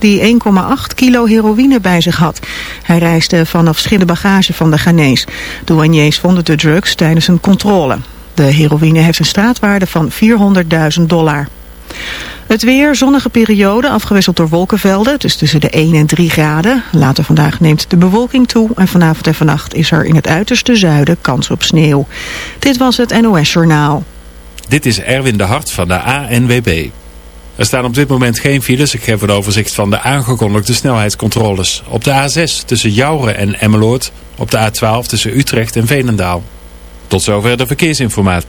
die 1,8 kilo heroïne bij zich had. Hij reisde vanaf schille bagage van de Ghanese. Douaniers vonden de drugs tijdens een controle. De heroïne heeft een straatwaarde van 400.000 dollar. Het weer, zonnige periode, afgewisseld door wolkenvelden. Het is tussen de 1 en 3 graden. Later vandaag neemt de bewolking toe. En vanavond en vannacht is er in het uiterste zuiden kans op sneeuw. Dit was het NOS Journaal. Dit is Erwin de Hart van de ANWB. Er staan op dit moment geen files. Ik geef een overzicht van de aangekondigde snelheidscontroles. Op de A6 tussen Jouren en Emmeloord. Op de A12 tussen Utrecht en Veenendaal. Tot zover de verkeersinformatie.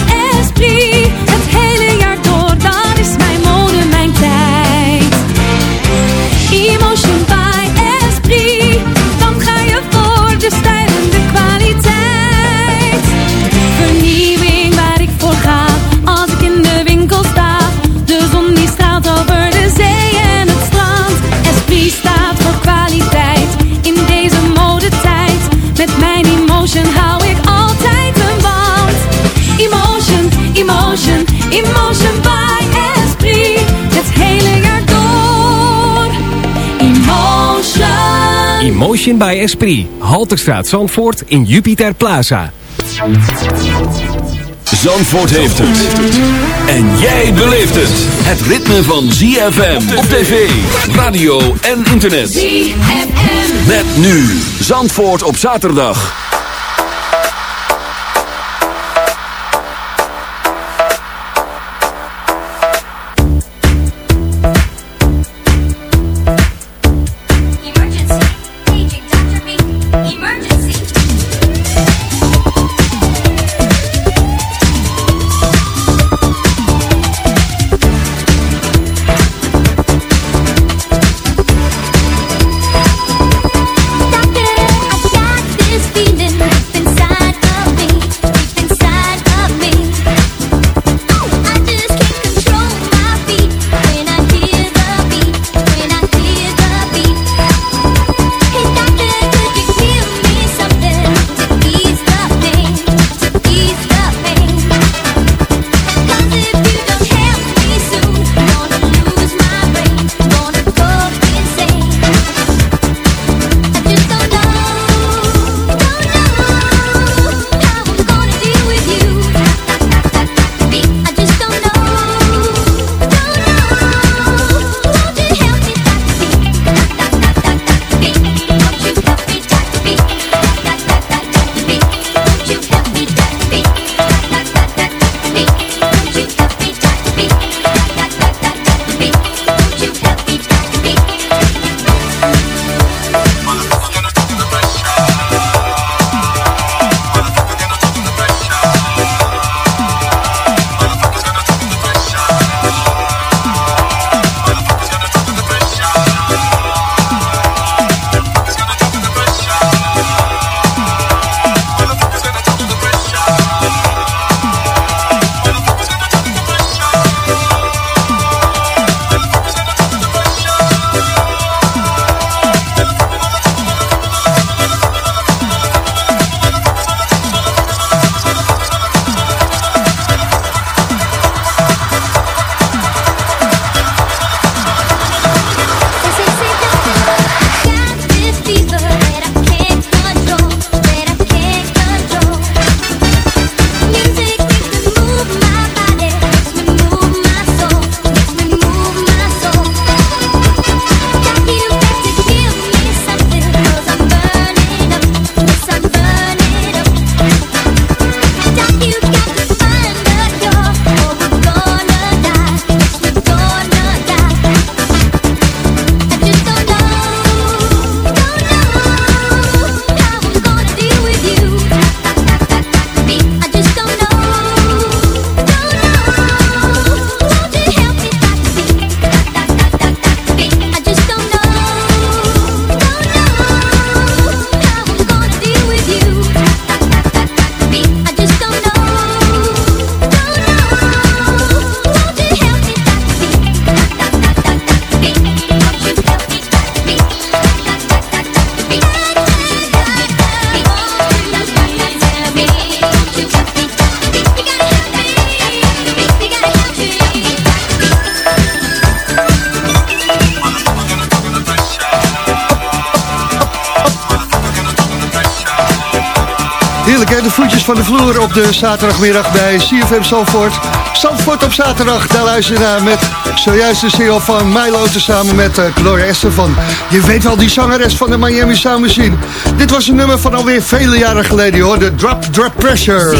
Emotion by Esprit. Halterstraat Zandvoort in Jupiter Plaza. Zandvoort heeft het. En jij beleeft het. Het ritme van ZFM op tv, radio en internet. ZFM. Met nu Zandvoort op zaterdag. De zaterdagmiddag bij CFM Zandvoort. Zandvoort op zaterdag, daar luister je naar met zojuist de single van Milo samen met uh, Gloria Estefan. Je weet wel, die zangeres van de Miami Sound Machine. Dit was een nummer van alweer vele jaren geleden, hoor. De Drop Drop Pressure.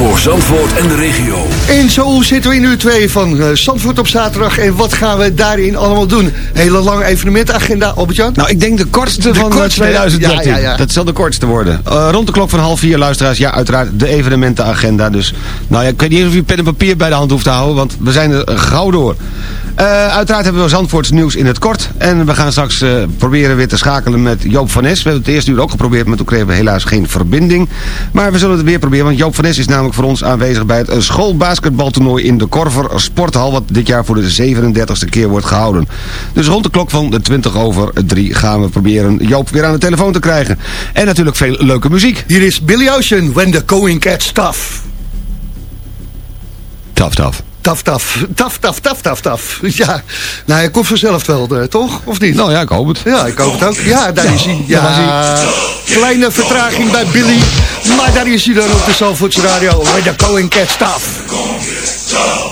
Voor Zandvoort en de regio. En zo zitten we in uur 2 van uh, Zandvoort op zaterdag. En wat gaan we daarin allemaal doen? Hele lange evenementagenda, Albert-Jan? Nou, ik denk de kortste van kortste, 2013. ja, ja, ja. Dat zal de kortste worden. Uh, rond de klok van half vier, luisteraars. Ja, uiteraard de evenementenagenda. Dus, nou ja, ik weet niet of je pen en papier bij de hand hoeft te houden. Want we zijn er gauw door. Uh, uiteraard hebben we Zandvoorts nieuws in het kort. En we gaan straks uh, proberen weer te schakelen met Joop van Nes. We hebben het eerste uur ook geprobeerd, maar toen kregen we helaas geen verbinding. Maar we zullen het weer proberen, want Joop van Nes is namelijk voor ons aanwezig bij het schoolbasketbaltoernooi in de Korver Sporthal. Wat dit jaar voor de 37e keer wordt gehouden. Dus rond de klok van de 20 over 3 gaan we proberen Joop weer aan de telefoon te krijgen. En natuurlijk veel leuke muziek. Hier is Billy Ocean, When the Going Gets Tough. Tough, tough. Taf, taf, taf, taf, taf, taf, taf. Ja, nou, hij komt vanzelf wel, uh, toch? Of niet? Nou ja, ik hoop het. Ja, ik hoop het ook. Ja, daar is hij. Ja, kleine vertraging bij Billy. Maar daar is hij dan op de Zalvoorts Radio. With the going cat oh,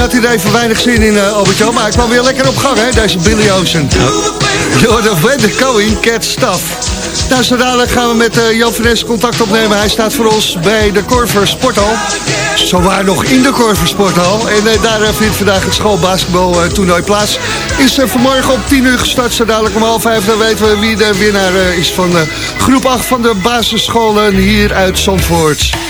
had hij er even weinig zin in, uh, Albert-Jan. Maar hij kwam weer lekker op gang, hè, deze Billy Ocean. Door de Wende Going Cat Staff. Nou, zo dadelijk gaan we met uh, Jan Fres contact opnemen. Hij staat voor ons bij de Corver Sporthal. Zo waar nog in de Corver Sporthal. En uh, daar vindt vandaag het schoolbasketbal toernooi plaats. Is vanmorgen op 10 uur gestart. Zo dadelijk om half vijf. Dan weten we wie de winnaar is van groep 8 van de basisscholen hier uit Zandvoort.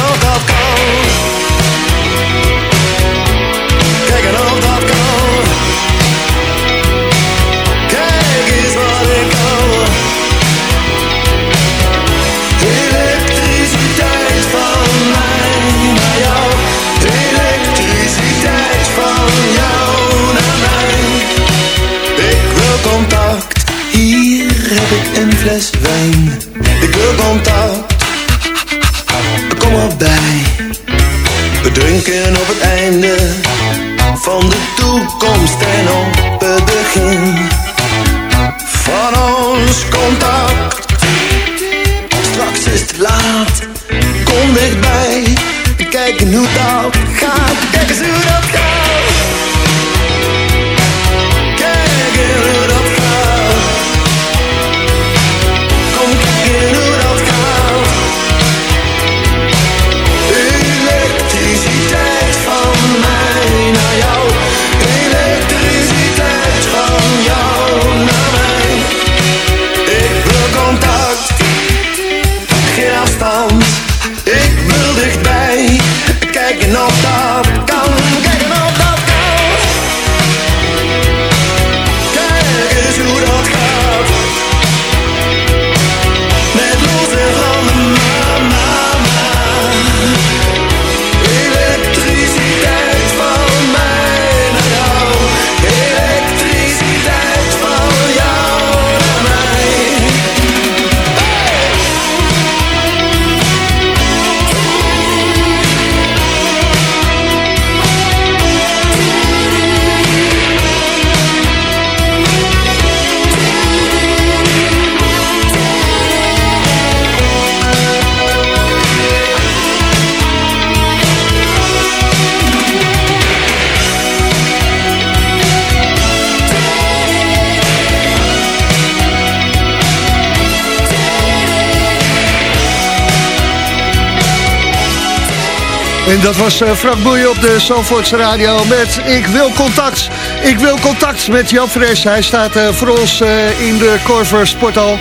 En dat was uh, Frank Boeien op de Zandvoortse Radio met Ik wil contact. Ik wil contact met Jan Fres. Hij staat uh, voor ons uh, in de Corver Sporthal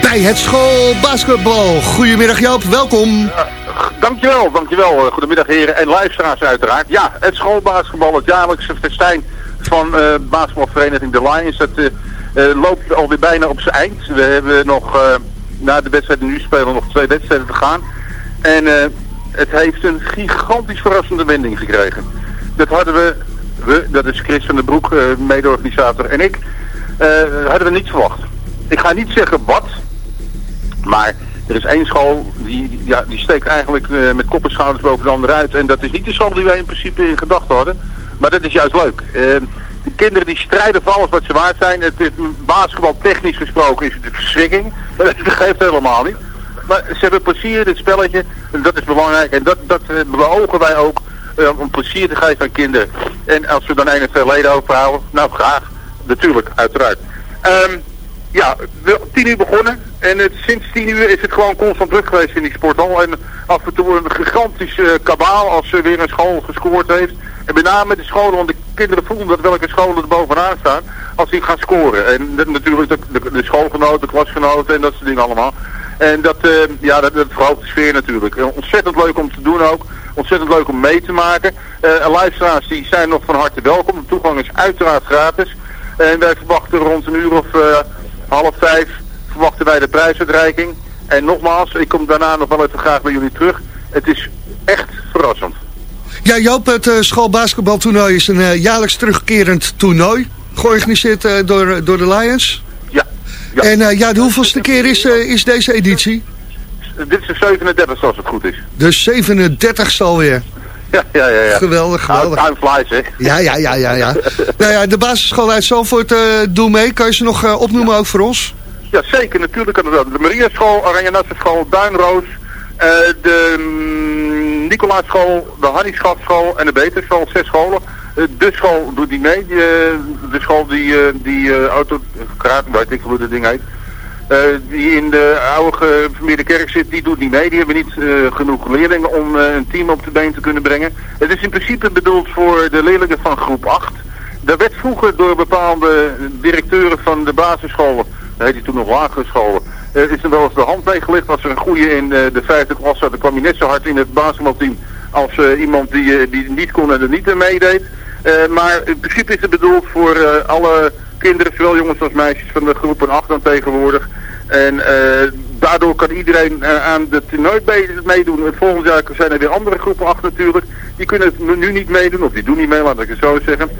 bij het schoolbasketbal. Goedemiddag Joop, welkom. Dankjewel, dankjewel. Goedemiddag heren en luisteraars uiteraard. Ja, het schoolbasketbal, het jaarlijkse festijn van basketbalvereniging The Lions. Dat loopt alweer bijna op zijn eind. We hebben nog, na de wedstrijden nu spelen, nog twee wedstrijden te gaan. En het heeft een gigantisch verrassende wending gekregen. Dat hadden we, we dat is Chris van den Broek, uh, mede-organisator en ik, uh, hadden we niet verwacht. Ik ga niet zeggen wat, maar er is één school die, ja, die steekt eigenlijk uh, met kop en schouders boven de andere uit. En dat is niet de school die wij in principe in gedachten hadden, maar dat is juist leuk. de kinderen die strijden voor alles wat ze waard zijn. Het, het basketbal technisch gesproken is het een verschrikking. Dat geeft helemaal niet. Maar ze hebben plezier in het spelletje. Dat is belangrijk. En dat, dat uh, beogen wij ook. Uh, om plezier te geven aan kinderen. En als we dan een en twee leden overhouden. Nou, graag. Natuurlijk, uiteraard. Um, ja, we, tien uur begonnen. En het, sinds tien uur is het gewoon constant druk geweest in die sporthal. En af en toe een gigantisch uh, kabaal als er weer een school gescoord heeft. En met name de scholen, want de kinderen voelen dat welke scholen er bovenaan staan. Als die gaan scoren. En natuurlijk de, de, de schoolgenoten, de klasgenoten en dat soort dingen allemaal. En dat, uh, ja, dat, dat verhoogt de sfeer natuurlijk. Uh, ontzettend leuk om te doen ook. Ontzettend leuk om mee te maken. Uh, die zijn nog van harte welkom. De toegang is uiteraard gratis. En wij verwachten rond een uur of half vijf verwachten wij de prijsuitreiking. En nogmaals, ik kom daarna nog wel even graag bij jullie terug. Het is echt verrassend. Ja, Joop, het uh, schoolbasketbaltoernooi is een jaarlijks terugkerend toernooi. Georganiseerd door, door de Lions. Ja. En ja, de hoeveelste keer is, is deze editie? Dit is de 37 als het goed is. De 37 alweer. Ja, ja, ja, ja. Geweldig, geweldig. Time flies, hè? Ja, ja, ja, ja. ja. nou ja, de basisschool uit Zalvoort, uh, doe mee. Kan je ze nog opnoemen ook voor ons? Ja, zeker. Natuurlijk kan dat. De Maria School, Oranje Nassen School, Duinroos, uh, de um, Nicolaas-school, de Hannie Schatschool en de Beterschool. Zes scholen. De school doet niet mee. Die, de school die, die auto, kraat, weet ik hoe dat ding heet. Die in de oude vermeerde kerk zit, die doet niet mee. Die hebben niet genoeg leerlingen om een team op de been te kunnen brengen. Het is in principe bedoeld voor de leerlingen van groep 8. Er werd vroeger door bepaalde directeuren van de basisscholen, dat heette toen nog lagere scholen, is er wel eens de hand meegelegd. Als er een goede in de vijfde klas zat, dan kwam je net zo hard in het basketbalteam als iemand die, die niet kon en er niet meedeed. Maar in principe is het bedoeld voor alle kinderen, zowel jongens als meisjes van de groepen 8 dan tegenwoordig. En uh, daardoor kan iedereen uh, aan de toernooi meedoen. Het volgend jaar zijn er weer andere groepen 8 natuurlijk. Die kunnen het nu niet meedoen, of die doen niet mee, laat ik het zo zeggen.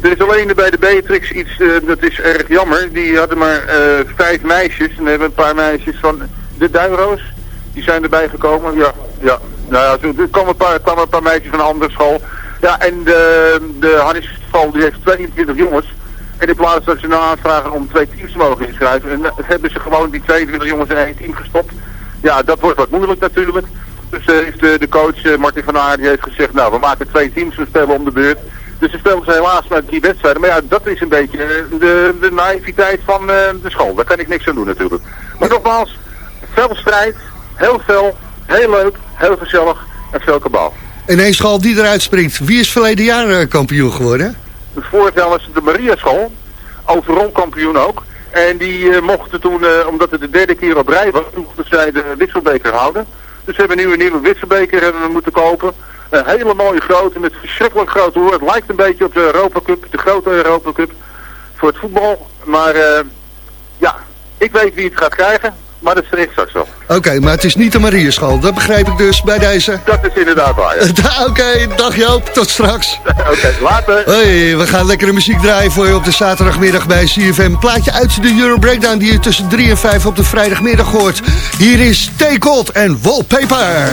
Er is alleen bij de Beatrix iets, dat is erg jammer. Die hadden maar vijf meisjes. En hebben een paar meisjes van de Duinroos. Die zijn erbij gekomen. Ja, ja. Nou ja, er kwamen een paar, een paar meisjes van een andere school. Ja, en de, de school die heeft 22 jongens. En in plaats dat ze nou aanvragen om twee teams te mogen inschrijven, en hebben ze gewoon die 22 jongens in één team gestopt. Ja, dat wordt wat moeilijk natuurlijk. Dus uh, heeft de, de coach Martin van Aert die heeft gezegd, nou we maken twee teams, we spelen om de beurt. Dus ze spelen ze helaas maar drie wedstrijden. Maar ja, dat is een beetje de, de naïviteit van de school. Daar kan ik niks aan doen natuurlijk. Maar nogmaals, veel strijd, heel veel, heel leuk, heel gezellig en veel kabaal. En één school die eruit springt. Wie is verleden jaar kampioen geworden? Vorig jaar was het de Maria School, overal kampioen ook. En die uh, mochten toen, uh, omdat het de derde keer op rij was, mochten zij de wisselbeker houden. Dus we hebben nu een nieuwe wisselbeker hebben we moeten kopen. Een hele mooie grote, met verschrikkelijk grote hoor. Het lijkt een beetje op de Europa Cup, de grote Europa Cup voor het voetbal. Maar ja, ik weet wie het gaat krijgen. Maar dat is straks wel. Oké, okay, maar het is niet de Marieschool. Dat begrijp ik dus bij deze. Dat is inderdaad waar, ja. Oké, okay, dag Joop. Tot straks. Oké, okay, later. Hoi, we gaan lekkere muziek draaien voor je op de zaterdagmiddag bij CFM. Plaatje uit de Euro Breakdown die je tussen 3 en 5 op de vrijdagmiddag hoort. Hier is Stay Cold en Wallpaper.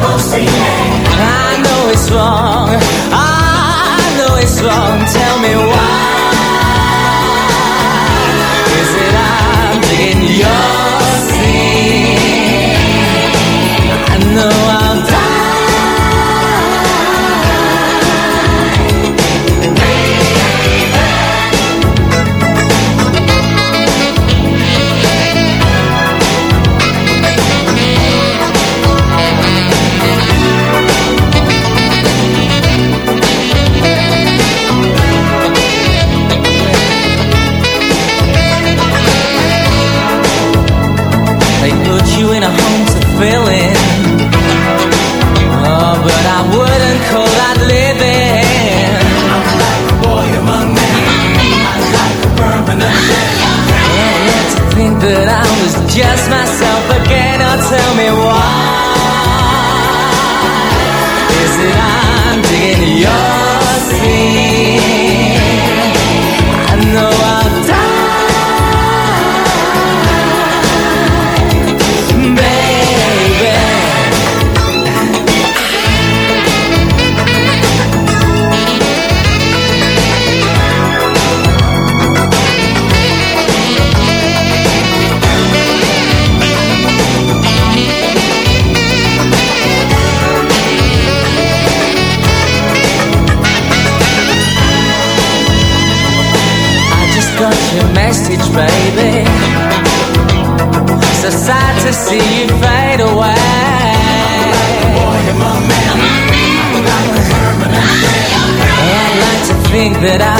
me. I know it's wrong. I know it's wrong. Tell me why. Is it I'm your that I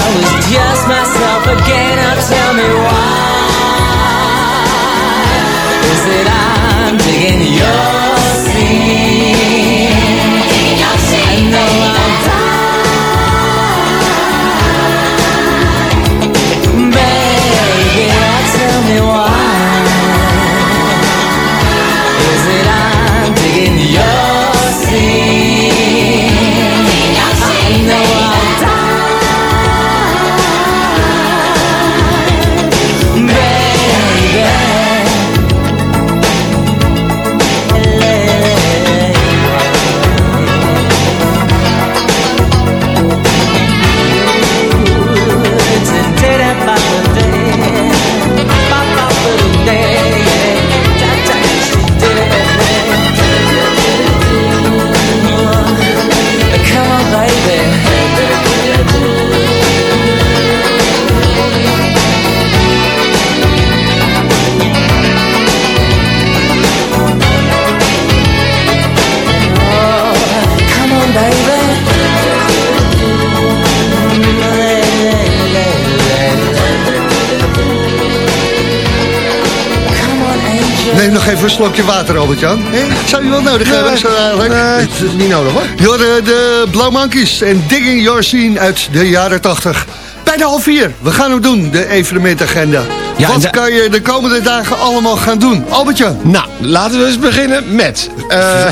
nog even een slokje water, Albert-Jan. Zou je wel nodig hebben, eigenlijk? Nee, niet nodig hoor. Jorden, de Blauw Monkeys en Digging Your Scene uit de jaren 80. Bijna half vier. We gaan hem doen, de evenementagenda. Ja, Wat kan je de komende dagen allemaal gaan doen? Albertje. Nou, laten we eens beginnen met... eh,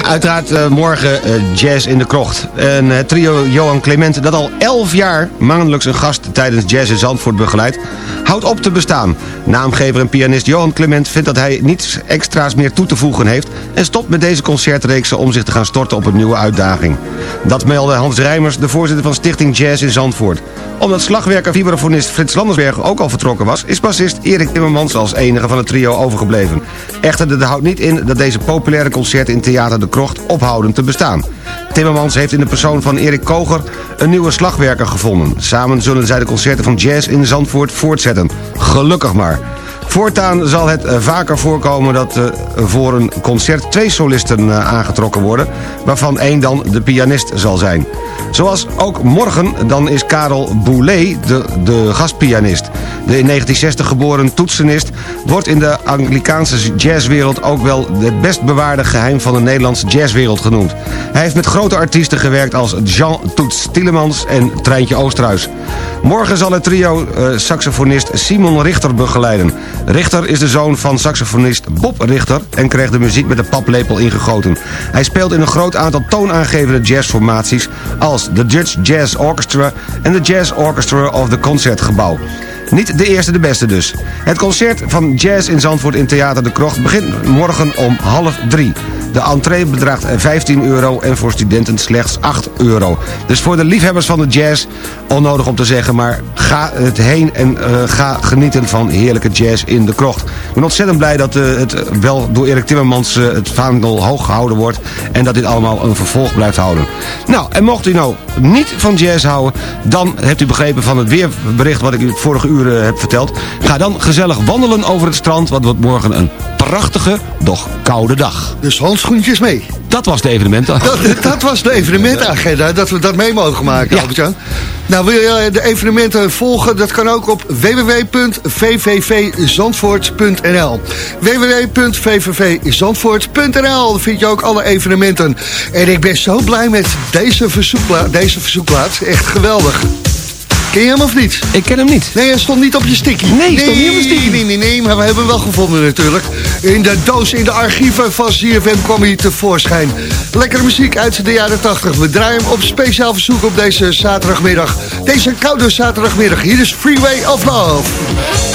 uiteraard eh, morgen eh, Jazz in de Krocht. En het trio Johan Clement, dat al 11 jaar maandelijks een gast tijdens Jazz in Zandvoort begeleidt, houdt op te bestaan. Naamgever en pianist Johan Clement vindt dat hij niets extra's meer toe te voegen heeft... en stopt met deze concertreeksen om zich te gaan storten op een nieuwe uitdaging. Dat meldde Hans Rijmers, de voorzitter van Stichting Jazz in Zandvoort. Omdat slagwerker vibrafonist Frits Landersberg ook al vertrokken was... is bassist Erik Timmermans als enige van het trio overgebleven. Echter, dit houdt niet in dat deze populaire concerten in Theater de Krocht ophouden te bestaan. Timmermans heeft in de persoon van Erik Koger een nieuwe slagwerker gevonden. Samen zullen zij de concerten van jazz in Zandvoort voortzetten. Gelukkig maar. Voortaan zal het eh, vaker voorkomen dat eh, voor een concert twee solisten eh, aangetrokken worden... waarvan één dan de pianist zal zijn. Zoals ook morgen, dan is Karel Boulet de, de gastpianist. De in 1960 geboren toetsenist wordt in de Anglikaanse jazzwereld... ook wel het best bewaarde geheim van de Nederlandse jazzwereld genoemd. Hij heeft met grote artiesten gewerkt als Jean Toets Tielemans en Treintje Oosterhuis. Morgen zal het trio saxofonist Simon Richter begeleiden. Richter is de zoon van saxofonist Bob Richter... en kreeg de muziek met de paplepel ingegoten. Hij speelt in een groot aantal toonaangevende jazzformaties... als de Dutch Jazz Orchestra en de Jazz Orchestra of the Concertgebouw. Niet de eerste de beste dus. Het concert van Jazz in Zandvoort in Theater de Krocht begint morgen om half drie. De entree bedraagt 15 euro en voor studenten slechts 8 euro. Dus voor de liefhebbers van de jazz, onnodig om te zeggen... maar ga het heen en eh, ga genieten van heerlijke jazz in de krocht. Ben ontzettend blij dat eh, het wel door Erik Timmermans uh, het vaandel hoog gehouden wordt... en dat dit allemaal een vervolg blijft houden. Nou, en mocht u nou niet van jazz houden... dan hebt u begrepen van het weerbericht wat ik u vorige uur heb verteld. Ga dan gezellig wandelen over het strand... want het wordt morgen een prachtige, doch koude dag. Dus handschoentjes mee. Dat was de evenementen. Dat, dat was de evenementenagenda, dat we dat mee mogen maken, Albert-Jan. Nou, wil je de evenementen volgen? Dat kan ook op www.vvvzandvoort.nl www.vvvzandvoort.nl Daar vind je ook alle evenementen. En ik ben zo blij met deze verzoekplaat. Deze verzoekplaat. Echt geweldig. Ken je hem of niet? Ik ken hem niet. Nee, hij stond niet op je sticky. Nee, hij stond niet op mijn sticky. Nee, nee, nee, maar we hebben hem wel gevonden natuurlijk. In de doos, in de archieven van CFM kwam hij tevoorschijn. Lekkere muziek uit de jaren 80. We draaien hem op speciaal verzoek op deze zaterdagmiddag. Deze koude zaterdagmiddag. Hier is Freeway of Love.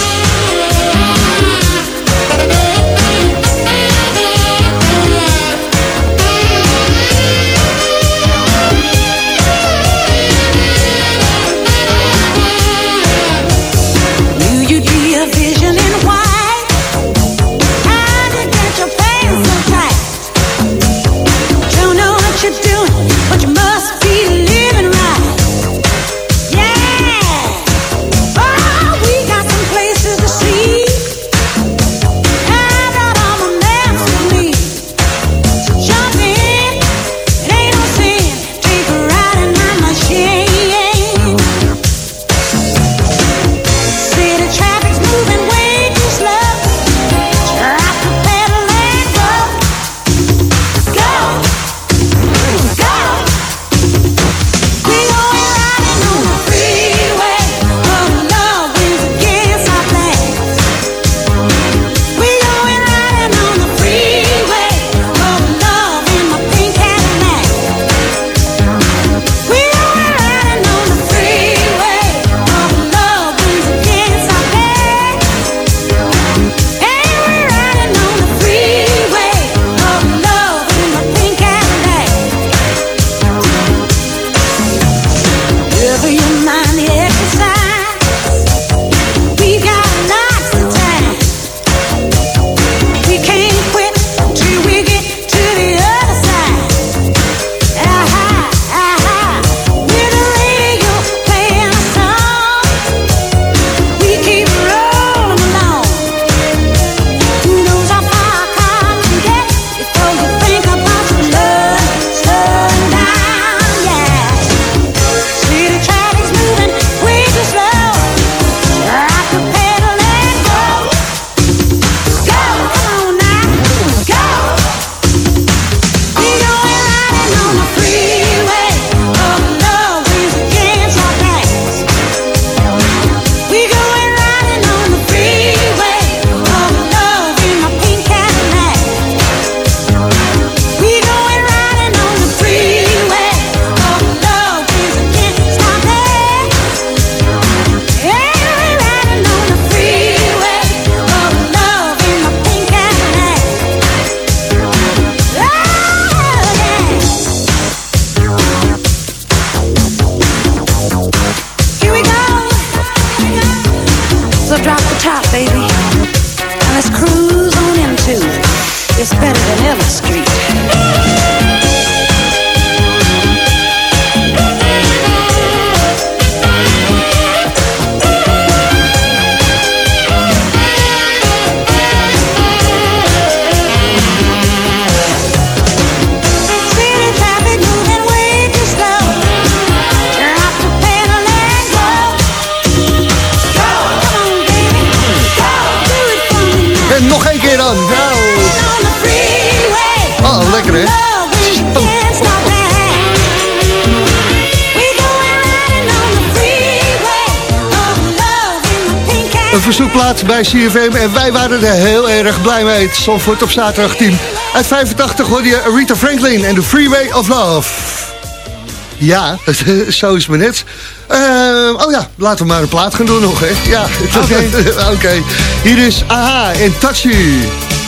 Bij CFM. En wij waren er heel erg blij mee. Het Zandvoort op zaterdag team. Uit 85 hoorde je Rita Franklin en The Freeway of Love. Ja, zo is het net. Eh, oh ja, laten we maar een plaat gaan doen nog, hè. Ja, oké. Hier is Aha en Touchy.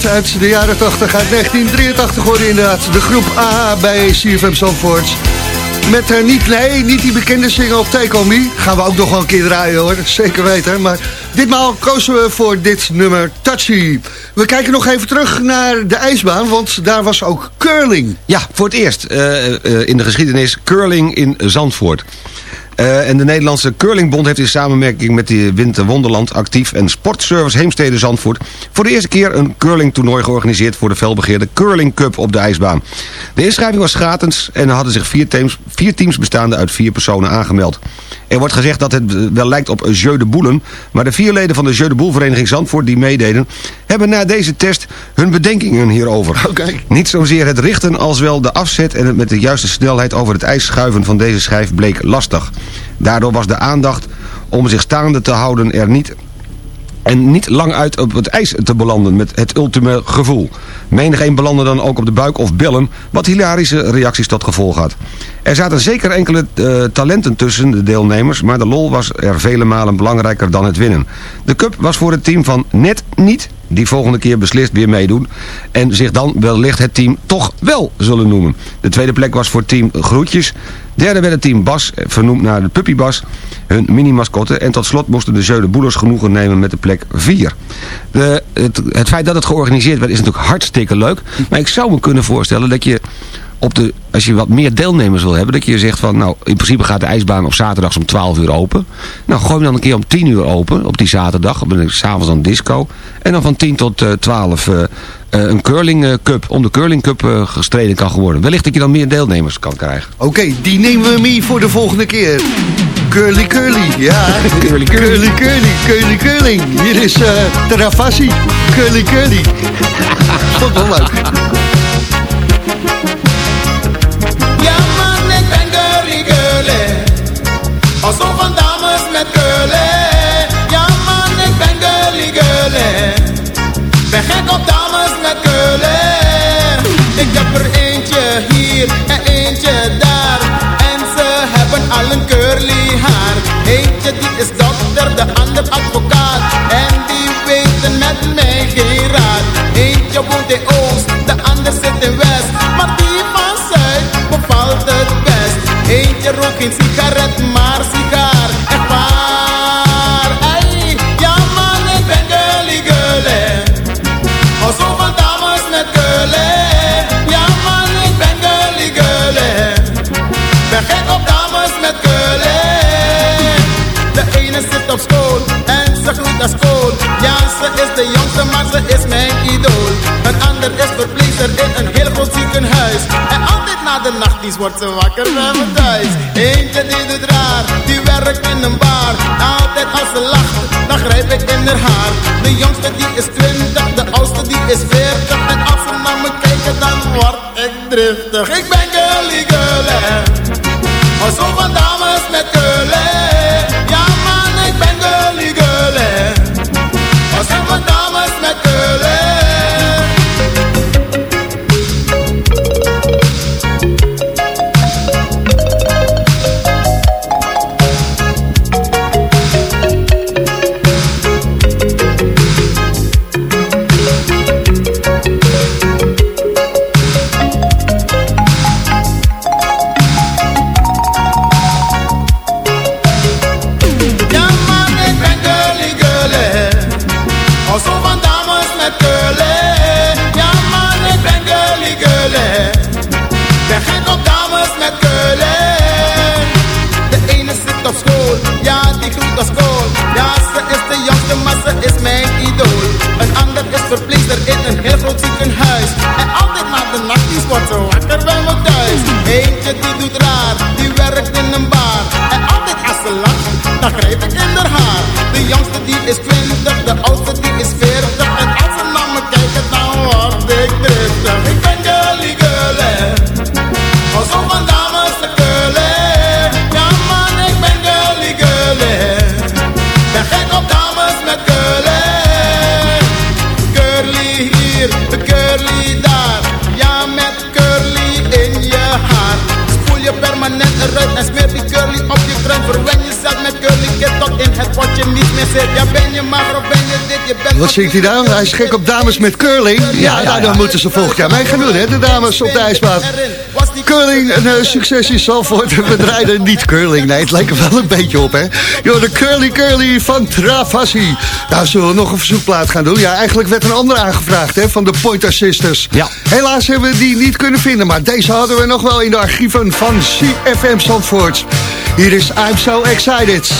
Uit de jaren 80, uit 1983 hoorde inderdaad de groep A bij CFM Zandvoort. Met eh, niet, nee, niet die bekende single Take On Me. Gaan we ook nog wel een keer draaien hoor, zeker weten. Maar ditmaal kozen we voor dit nummer Touchy. We kijken nog even terug naar de ijsbaan, want daar was ook curling. Ja, voor het eerst eh, eh, in de geschiedenis curling in Zandvoort. Eh, en de Nederlandse Curlingbond heeft in samenwerking met de Winter Wonderland actief en Sportservice Heemstede Zandvoort voor de eerste keer een curlingtoernooi georganiseerd voor de felbegeerde Curling Cup op de ijsbaan. De inschrijving was gratis en er hadden zich vier teams, vier teams bestaande uit vier personen aangemeld. Er wordt gezegd dat het wel lijkt op Jeu de Boelen, maar de vier leden van de Jeu de Boel vereniging Zandvoort die meededen, hebben na deze test hun bedenkingen hierover. Niet zozeer het richten als wel de afzet en het met de juiste snelheid over het ijs schuiven van deze schijf bleek lastig. Daardoor was de aandacht om zich staande te houden er niet en niet lang uit op het ijs te belanden met het ultieme gevoel. Menig een belandde dan ook op de buik of billen, wat hilarische reacties tot gevolg had. Er zaten zeker enkele eh, talenten tussen de deelnemers, maar de lol was er vele malen belangrijker dan het winnen. De cup was voor het team van net niet, die volgende keer beslist weer meedoen, en zich dan wellicht het team toch wel zullen noemen. De tweede plek was voor team Groetjes, Derde werd het team Bas, eh, vernoemd naar de puppybas, hun mini-mascotte. En tot slot moesten de Zeude Boelers genoegen nemen met de plek 4. De, het, het feit dat het georganiseerd werd is natuurlijk hartstikke leuk. Maar ik zou me kunnen voorstellen dat je op de, als je wat meer deelnemers wil hebben, dat je zegt van, nou, in principe gaat de ijsbaan op zaterdags om 12 uur open. Nou, gooi hem dan een keer om 10 uur open, op die zaterdag, dan s'avonds dan disco. En dan van 10 tot uh, 12 uh, een curling uh, cup, om de curling cup uh, gestreden kan worden. Wellicht dat je dan meer deelnemers kan krijgen. Oké, okay, die nemen we mee voor de volgende keer. Curly curly, ja. curly curly. Curly curly. Hier is uh, Travassi. Curly curly. Vond wel leuk. Oost, de ander zit in West Maar die van Zuid bevalt het best Eentje rookt geen sigaret, maar sigaar. Echt waar. Ey, ja man, ik ben girly girly. Hou zo van dames met curly. Ja man, ik ben girly girly. Ben gek op dames met curly. De ene zit op school en ze groeit naar school. Ja, is de jongste, maar ze is mijn idool. Ander is verpleegster in een heel groot ziekenhuis. En altijd na de nachtdienst wordt ze wakker bij me thuis. Eentje die doet raar, die werkt in een bar. Altijd als ze lacht, dan grijp ik in haar haar. De jongste die is 20, de oudste die is 40. En als ze naar me kijken, dan word ik driftig. Ik ben girly. Hou zo van dames met Die doet raar, die werkt in een bar. En altijd als ze lacht, dan grijp ik in haar. De jongste die is 20, de oudste Wat zingt hij dan? Hij is gek op dames met curling. Ja, nou, dan moeten ze volgend jaar mee gaan doen, hè? De dames op de ijsbaan. Curling, een uh, succes in Zalvoort. We draaiden niet curling. Nee, het lijkt er wel een beetje op, hè? Yo, de curly curly van Travassi. Nou, zullen we nog een verzoekplaat gaan doen? Ja, eigenlijk werd een andere aangevraagd, hè? Van de Pointer Sisters. Ja. Helaas hebben we die niet kunnen vinden. Maar deze hadden we nog wel in de archieven van CFM Zandvoort. Hier is I'm So Excited.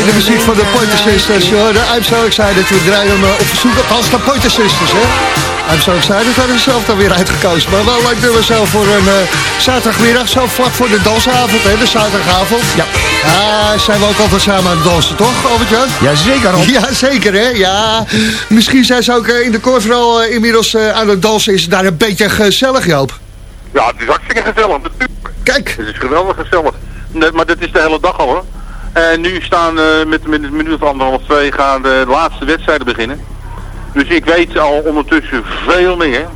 Bij de muziek van de Pointer Sisters. I'm So Excited. We draaien hem eh, op verzoek als de Pointer Sisters. Hè? I'm So Excited hadden we zelf dan weer uitgekozen. Maar wel leuk nummer zelf voor een eh, zaterdagmiddag. Zo vlak voor de dansavond, hè, de zaterdagavond. Ja. Ja, zijn we ook altijd samen aan het dansen, toch, Albert-Jan? Ja, zeker, Rob. Ja, zeker, hè? Ja. Misschien zijn ze ook eh, in de Korveral uh, inmiddels eh, aan het dansen. Is het daar een beetje gezellig, Joop? Ja, het is hartstikke gezellig, natuurlijk. Kijk. Het is geweldig gezellig. Nee, maar dat is de hele dag al, hoor. En nu staan eh, met, met een minuut of anderhalf, twee gaan de laatste wedstrijden beginnen. Dus ik weet al ondertussen veel meer.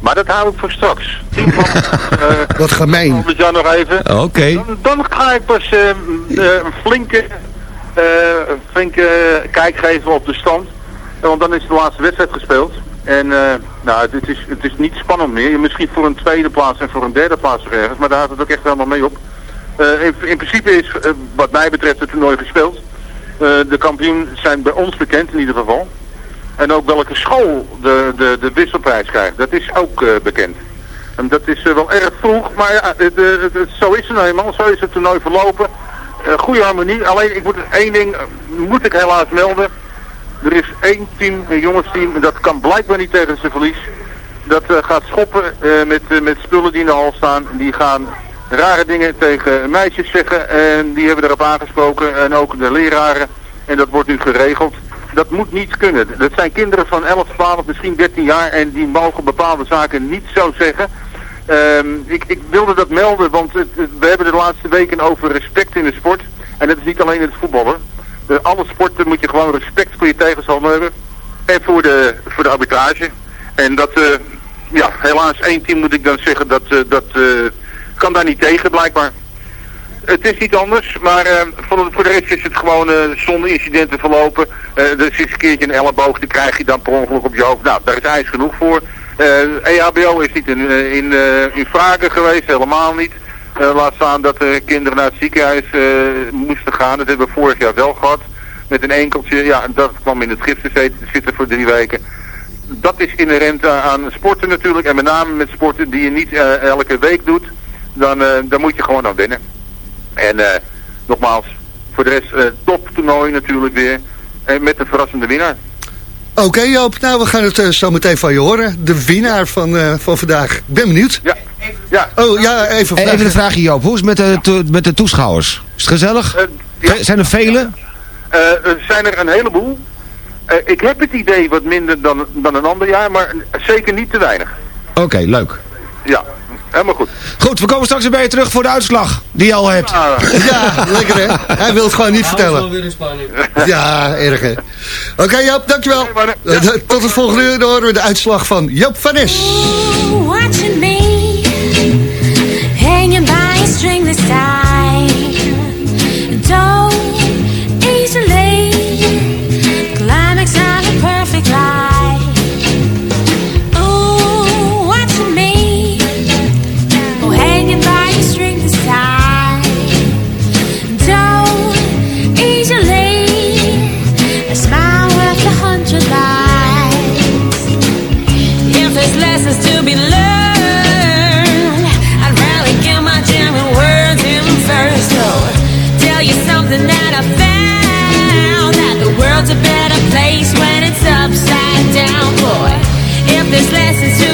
Maar dat hou ik voor straks. Tien van, eh, Wat gemeen. Jan nog even. Oké. Dan, dan ga ik pas eh, eh, een flinke eh flink eh, kijk geven op de stand. Eh, Want dan is de laatste wedstrijd gespeeld. En eh, nou, het, is, het is niet spannend meer. Misschien voor een tweede plaats en voor een derde plaats ergens. Maar daar houdt het ook echt helemaal mee op. Eh, in, in principe is eh, wat mij betreft het toernooi gespeeld. Eh, de kampioen zijn bij ons bekend in ieder geval. En ook welke school de, de, de wisselprijs krijgt. Dat is ook bekend. En dat is wel erg vroeg, maar ja, het- het- zo is het nou eenmaal. Zo is het toernooi verlopen. Goede harmonie. Alleen, ik moet één ding, moet ik helaas melden. Er is één team, een jongensteam, en dat kan blijkbaar niet tegen zijn verlies. Dat gaat schoppen met, met spullen die in de hal staan. Die gaan rare dingen tegen meisjes zeggen. En die hebben erop aangesproken. En ook de leraren. En dat wordt nu geregeld. Dat moet niet kunnen. Dat zijn kinderen van 11, 12, misschien 13 jaar. En die mogen bepaalde zaken niet zo zeggen. Ehm, ik, ik wilde dat melden, want we hebben de laatste weken over respect in de sport. En dat is niet alleen in het voetballen. Alle sporten moet je gewoon respect voor je tegenstander hebben. En voor de, voor de arbitrage. En dat, eh, ja, helaas één team moet ik dan zeggen, dat, eh, dat eh, kan daar niet tegen blijkbaar. Het is niet anders, maar eh, voor, de rest is het gewoon eh, zonder incidenten verlopen. Eh er is een keertje een elleboog, die krijg je dan per ongeluk op je hoofd. Nou, daar is ijs genoeg voor. Eh EHBO is niet in, in, in vragen geweest, helemaal niet. Laat staan dat er kinderen naar het ziekenhuis moesten gaan. Dat hebben we vorig jaar wel gehad. Met een enkeltje, ja, dat kwam in het gips te zitten- voor drie weken. Dat is inherent aan- sporten natuurlijk. En met name met sporten die je niet elke week doet. Dan, eh, dan moet je gewoon aan wennen. En eh, nogmaals, voor de rest eh top toernooi natuurlijk weer. En met een verrassende winnaar. Oké Joop, nou we gaan het eh, zo meteen van je horen. De winnaar van, eh, van vandaag. Ik ben benieuwd. Ja. ja. Oh ja, even En vragen. even een vraagje Joop, hoe is het met de, to- met de toeschouwers? Is het gezellig? Ve- Zijn er vele? Eh, er zijn er een heleboel. Eh, ik heb het idee wat minder dan, dan een ander jaar, maar zeker niet te weinig. Oké, leuk. Ja, helemaal goed. Goed, we komen straks weer bij je terug voor de uitslag die je al hebt. Ja, lekker hè. Hij wil het gewoon niet vertellen. weer in spanning. Ja, erg hè. Oké Joop, dankjewel. Eh, Tot het volgende uur, dan horen we de uitslag van Joop van Nes. watching me hanging by a stringless is you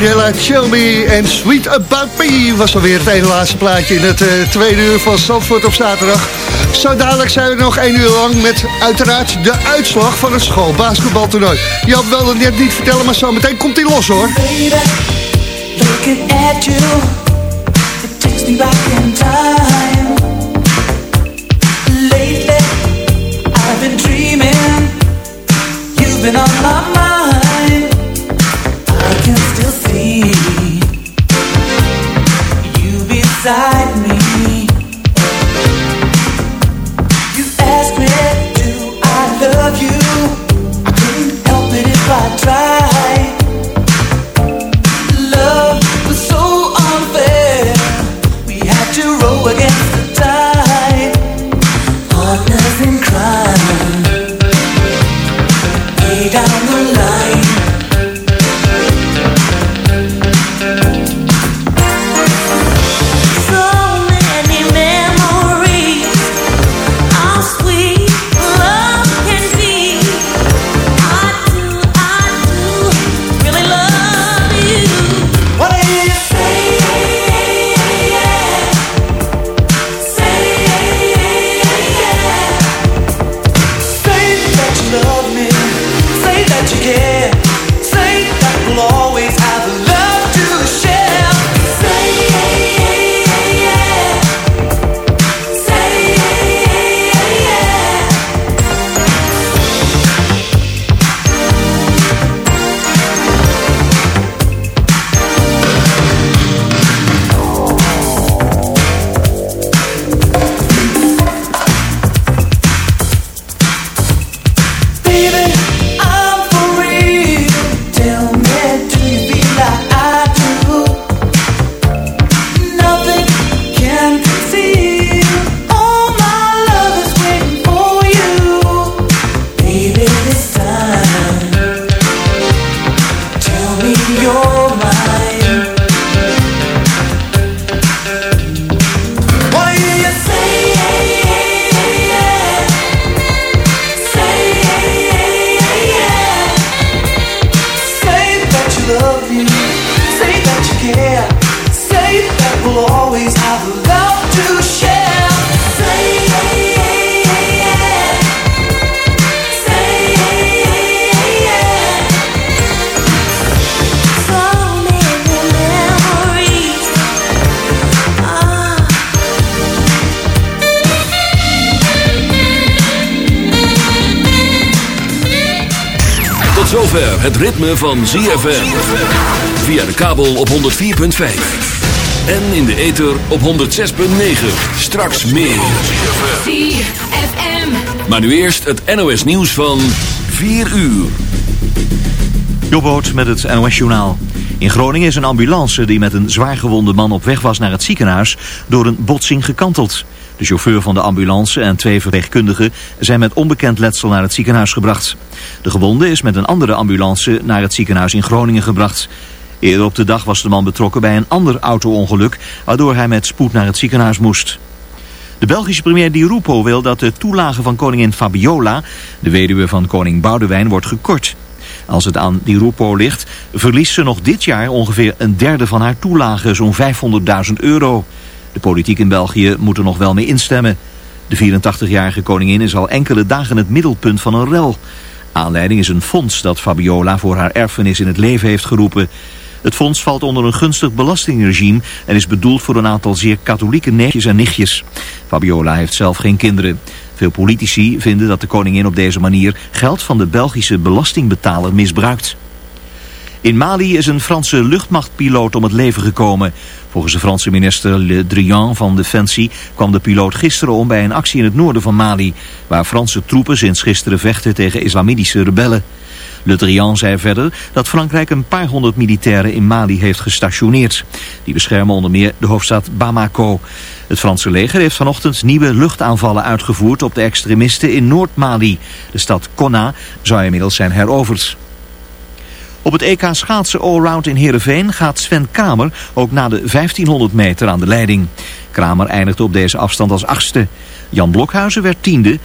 Gabriella Shelby en Sweet About Me was alweer het ene laatste plaatje in het eh, tweede uur van Zandvoort op zaterdag. Zo dadelijk zijn we nog één uur lang met uiteraard de uitslag van het schoolbasketbaltoernooi. Je had wel net niet vertellen, maar zo meteen komt hij los hoor. Van ZFM. Via de kabel op 104.5. En in de ether op 106.9. Straks meer. ZFM. Maar nu eerst het NOS nieuws van 4 uur. Jobboot met het NOS Journaal. In Groningen is een ambulance die met een zwaargewonde man op weg was naar het ziekenhuis door een botsing gekanteld. De chauffeur van de ambulance en twee verpleegkundigen zijn met onbekend letsel naar het ziekenhuis gebracht. De gewonde is met een andere ambulance naar het ziekenhuis in Groningen gebracht. Eerder op de dag was de man betrokken bij een ander auto-ongeluk, waardoor hij met spoed naar het ziekenhuis moest. De Belgische premier Di Rupo wil dat de toelage van koningin Fabiola, de weduwe van koning Boudewijn, wordt gekort. Als het aan Di Rupo ligt, verliest ze nog dit jaar ongeveer een derde van haar toelage, zo'n 500.000 euro. De politiek in België moet er nog wel mee instemmen. De 84-jarige koningin is al enkele dagen het middelpunt van een rel. Aanleiding is een fonds dat Fabiola voor haar erfenis in het leven heeft geroepen. Het fonds valt onder een gunstig belastingregime en is bedoeld voor een aantal zeer katholieke neefjes en nichtjes. Fabiola heeft zelf geen kinderen. Veel politici vinden dat de koningin op deze manier geld van de Belgische belastingbetaler misbruikt. In Mali is een Franse luchtmachtpiloot om het leven gekomen. Volgens de Franse minister Le Drian van Defensie kwam de piloot gisteren om bij een actie in het noorden van Mali, waar Franse troepen sinds gisteren vechten tegen islamitische rebellen. Le Drian zei verder dat Frankrijk een paar honderd militairen in Mali heeft gestationeerd. Die beschermen onder meer de hoofdstad Bamako. Het Franse leger heeft vanochtend nieuwe luchtaanvallen uitgevoerd op de extremisten in Noord-Mali. De stad Konna zou inmiddels zijn heroverd. Op het EK schaatsen allround in Heerenveen gaat Sven Kramer ook na de 1500 meter aan de leiding. Kramer eindigde op deze afstand als achtste. Jan Blokhuizen werd tiende